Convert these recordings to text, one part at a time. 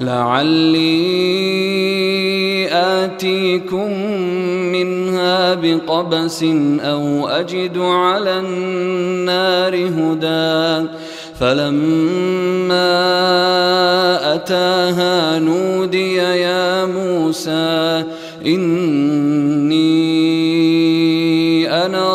لعلي آتيكم منها بقبس أو أجد على النار هدى. فلما أتاها نودي يا موسى إني أنا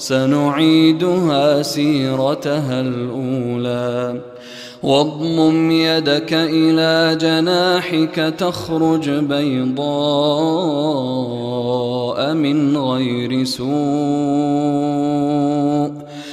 سنعيدها سيرتها الأولى. واضمم يدك إلى جناحك تخرج بيضاء من غير سوء.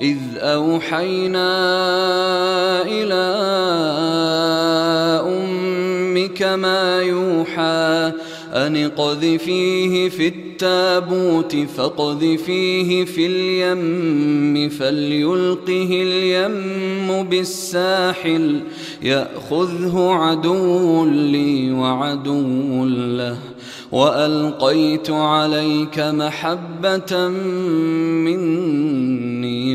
إذ أوحينا إلى أم أمك ما يوحى أن اقذفيه في التابوت فاقذفيه في اليم فليلقه اليم بالساحل يأخذه عدو لي وعدو له. وألقيت عليك محبة مني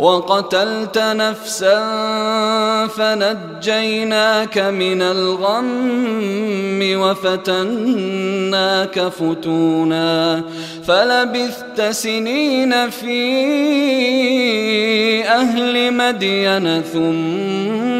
وقتلت نفسا فنجيناك من الغم وفتناك فتونا فلبثت سنين في أهل مدين ثم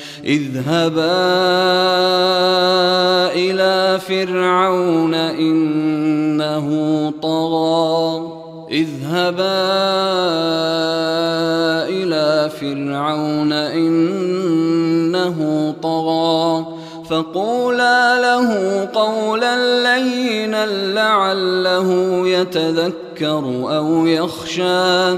اذهبا إلى فرعون إنه طغى. اذهبا إلى فرعون إنه طغى. فقولا له قولا لينا لعله يتذكر أو يخشى.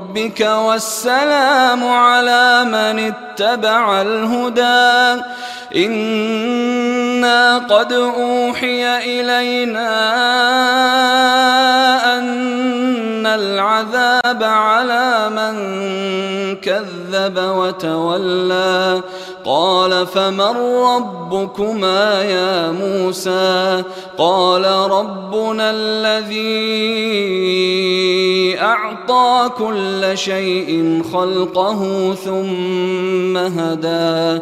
والسلام على من اتبع الهدى. إنا قد أوحي إلينا أن العذاب على من كذب وتولى. قال فمن ربكما يا موسى؟ قال ربنا الذي أعطى كل شيء خلقه ثم هدى.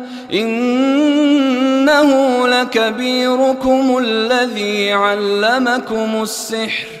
إنه لكبيركم الذي علمكم السحر.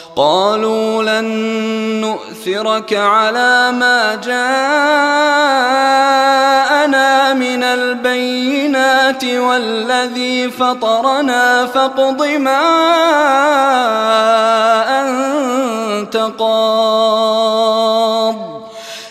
قالوا لن نؤثرك على ما جاءنا من البينات والذي فطرنا فاقض ما أنت قاض.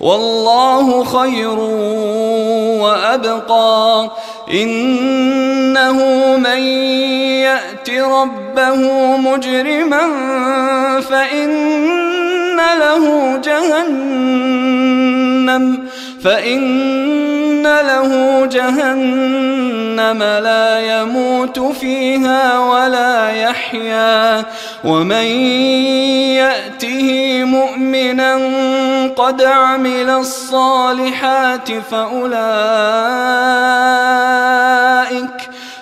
والله خير وأبقى. إنه من يأت ربه مجرما فإن له جهنم فإن له جهنم لا يموت فيها ولا يحيا ومن يأته مؤمنا قد عمل الصالحات فأولئك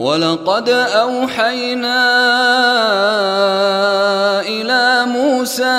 ولقد أوحينا إلى موسى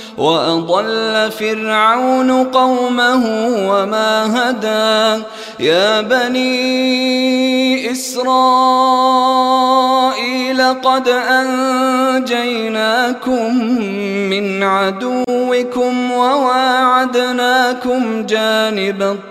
وأضل فرعون قومه وما هدى. يا بني إسرائيل قد أنجيناكم من عدوكم وواعدناكم جانب الطريق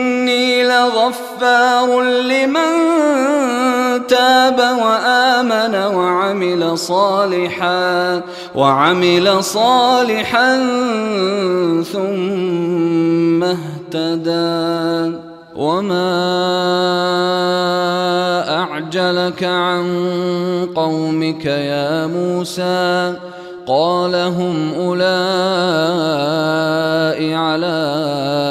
وإني لغفار لمن تاب وآمن وعمل صالحا وعمل صالحا ثم اهتدى وما أعجلك عن قومك يا موسى قال هم أولئك على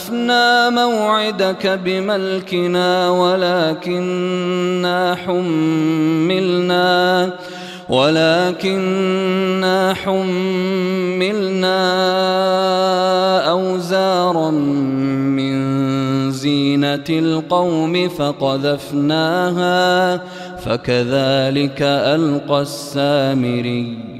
أخلفنا موعدك بملكنا ولكننا حملنا ولكننا حملنا أوزارا من زينة القوم فقذفناها فكذلك ألقى السامري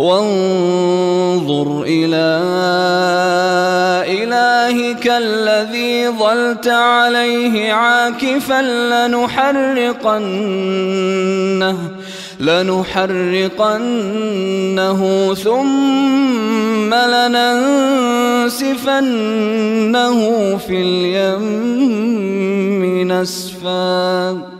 وانظر إلى إلهك الذي ظلت عليه عاكفا لنحرقنه لنحرقنه ثم لننسفنه في اليم نسفا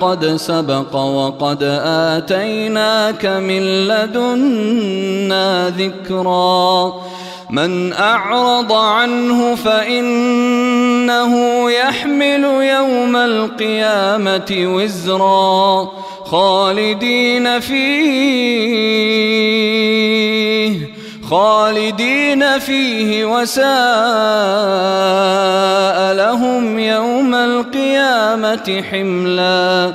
قد سبق وقد آتيناك من لدنا ذكرا. من أعرض عنه فإنه يحمل يوم القيامة وزرا. خالدين فيه. خالدين فيه وساء لهم يوم القيامة حملا.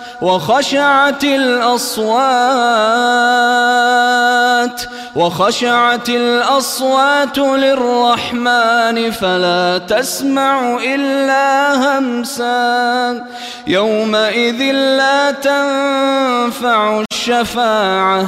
وخشعت الأصوات وخشعت الأصوات للرحمن فلا تسمع إلا همسا. يومئذ لا تنفع الشفاعة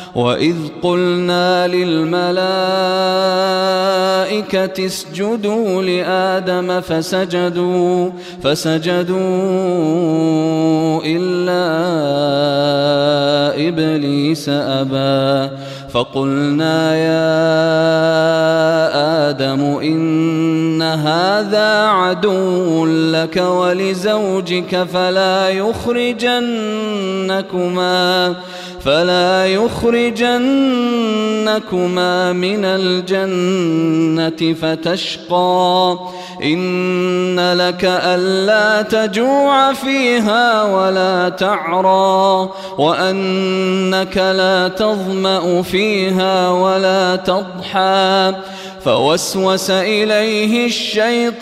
وإذ قلنا للملائكة اسجدوا لآدم فسجدوا فسجدوا إلا إبليس أبى. فقلنا يا آدم إن هذا عدو لك ولزوجك فلا يخرجنكما فلا يخرجنكما من الجنة فتشقى. إن لك ألا تجوع فيها ولا تعرى وأنك لا تظمأ فيها ولا تضحى فوسوس إليه الشيطان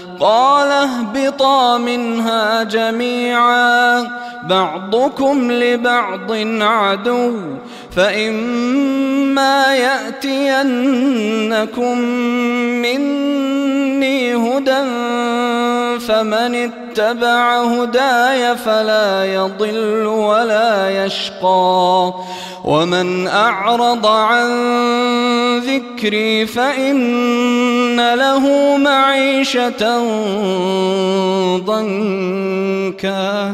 قال اهبطا منها جميعا بعضكم لبعض عدو. فإما يأتينكم مني هدى فمن اتبع هداي فلا يضل ولا يشقى ومن أعرض عن ذكري فإن له معيشة ضنكا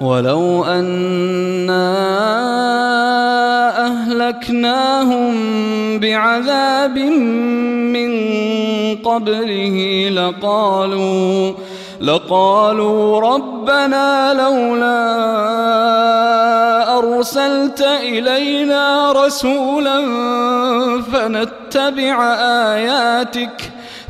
ولو أنا أهلكناهم بعذاب من قبله لقالوا لقالوا ربنا لولا أرسلت إلينا رسولا فنتبع آياتك